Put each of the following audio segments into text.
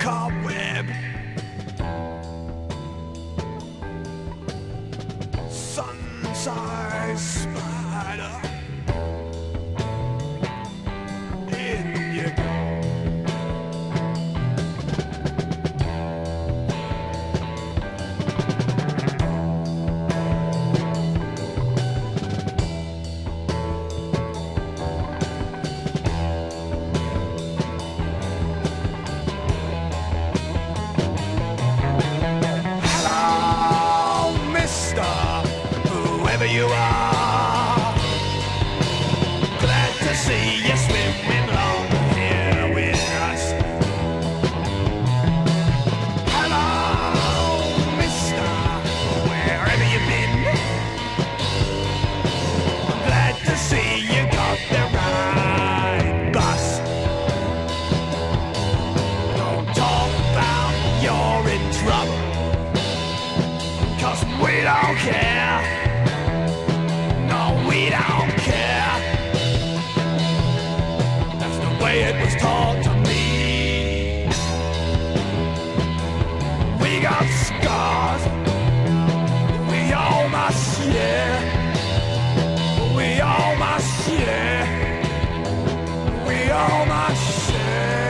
Million whoever you are. Glad to see you swimming along here with us. Hello, mister, wherever you've been. Glad to see you got the right bus. Don't talk about you're in trouble. I.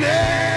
time.